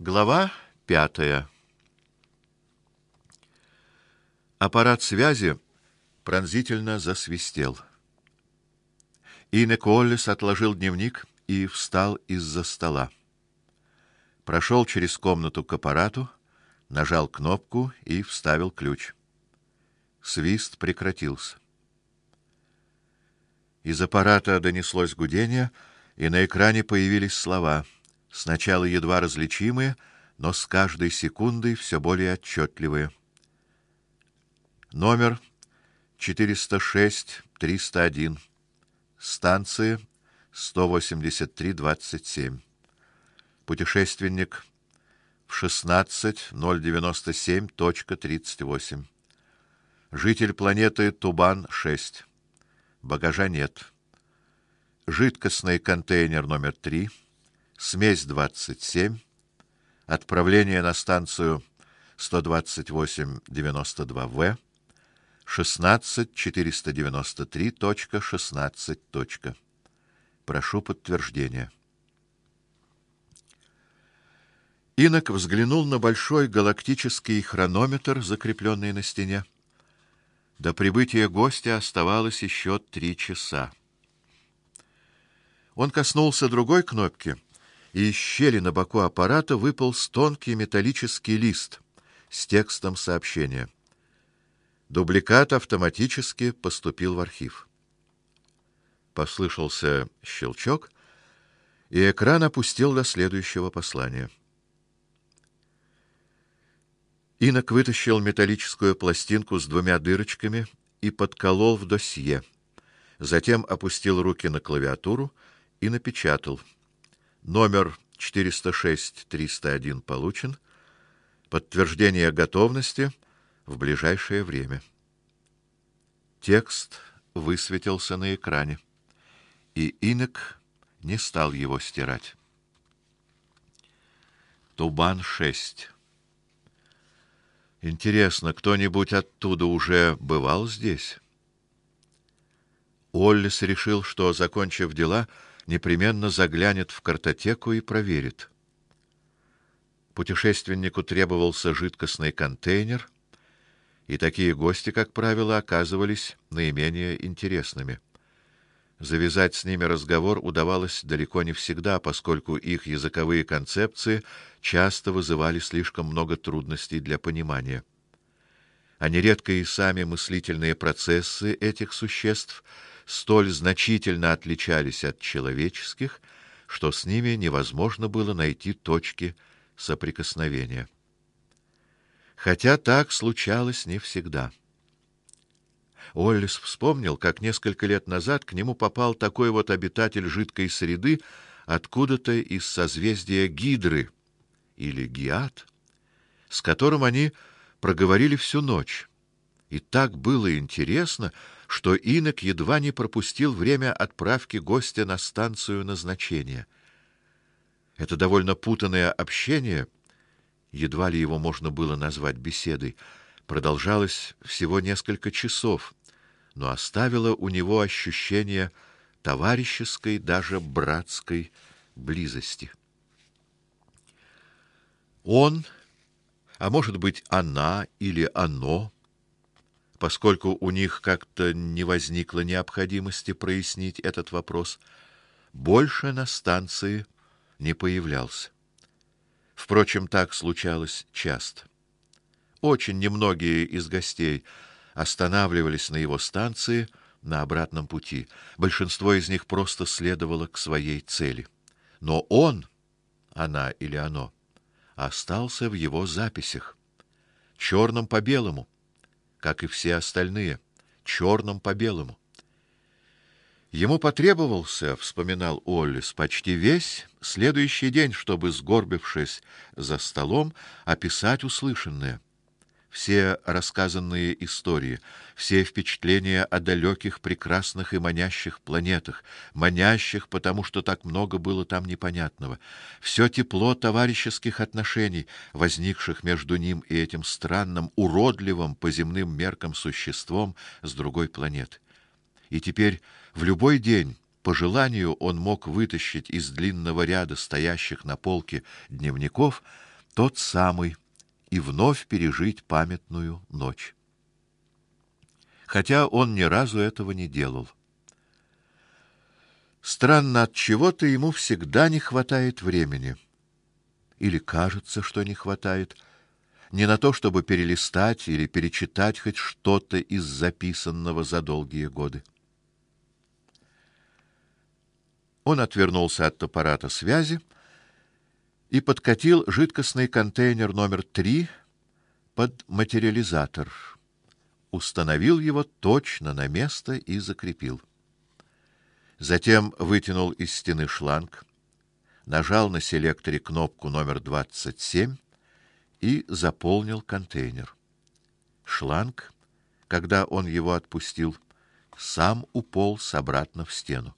Глава пятая. Аппарат связи пронзительно засвистел. Инек Оллис отложил дневник и встал из-за стола. Прошел через комнату к аппарату, нажал кнопку и вставил ключ. Свист прекратился. Из аппарата донеслось гудение, и на экране появились слова, сначала едва различимые, но с каждой секундой все более отчетливые. Номер 406-301. Станция 183-27. Путешественник в 16.097.38. Житель планеты Тубан-6. Багажа нет. Жидкостный контейнер номер 3. Смесь 27. Отправление на станцию 128-92В. 16493.16. Прошу подтверждения. Инок взглянул на большой галактический хронометр, закрепленный на стене. До прибытия гостя оставалось еще три часа. Он коснулся другой кнопки, и из щели на боку аппарата выпал тонкий металлический лист с текстом сообщения. Дубликат автоматически поступил в архив. Послышался щелчок, и экран опустил до следующего послания. Инок вытащил металлическую пластинку с двумя дырочками и подколол в досье. Затем опустил руки на клавиатуру и напечатал: номер 406-301 получен. Подтверждение готовности в ближайшее время. Текст высветился на экране, и Инок не стал его стирать. Тубан-6. Интересно, кто-нибудь оттуда уже бывал здесь? Оллис решил, что, закончив дела, непременно заглянет в картотеку и проверит. Путешественнику требовался жидкостный контейнер, и такие гости, как правило, оказывались наименее интересными. Завязать с ними разговор удавалось далеко не всегда, поскольку их языковые концепции часто вызывали слишком много трудностей для понимания. А нередко и сами мыслительные процессы этих существ столь значительно отличались от человеческих, что с ними невозможно было найти точки соприкосновения хотя так случалось не всегда. Оллис вспомнил, как несколько лет назад к нему попал такой вот обитатель жидкой среды откуда-то из созвездия Гидры или Гиат, с которым они проговорили всю ночь. И так было интересно, что Инок едва не пропустил время отправки гостя на станцию назначения. Это довольно путанное общение — едва ли его можно было назвать беседой, продолжалось всего несколько часов, но оставило у него ощущение товарищеской, даже братской близости. Он, а может быть, она или оно, поскольку у них как-то не возникло необходимости прояснить этот вопрос, больше на станции не появлялся. Впрочем, так случалось часто. Очень немногие из гостей останавливались на его станции на обратном пути. Большинство из них просто следовало к своей цели. Но он, она или оно, остался в его записях, черным по белому, как и все остальные, черным по белому. Ему потребовался, вспоминал Оллис, почти весь следующий день, чтобы сгорбившись за столом, описать услышанное. Все рассказанные истории, все впечатления о далеких, прекрасных и манящих планетах, манящих, потому что так много было там непонятного, все тепло товарищеских отношений, возникших между ним и этим странным, уродливым по земным меркам существом с другой планеты. И теперь в любой день, по желанию, он мог вытащить из длинного ряда стоящих на полке дневников тот самый, и вновь пережить памятную ночь. Хотя он ни разу этого не делал. Странно, от чего-то ему всегда не хватает времени. Или кажется, что не хватает. Не на то, чтобы перелистать или перечитать хоть что-то из записанного за долгие годы. Он отвернулся от аппарата связи и подкатил жидкостный контейнер номер три под материализатор. Установил его точно на место и закрепил. Затем вытянул из стены шланг, нажал на селекторе кнопку номер 27 и заполнил контейнер. Шланг, когда он его отпустил, сам уполз обратно в стену.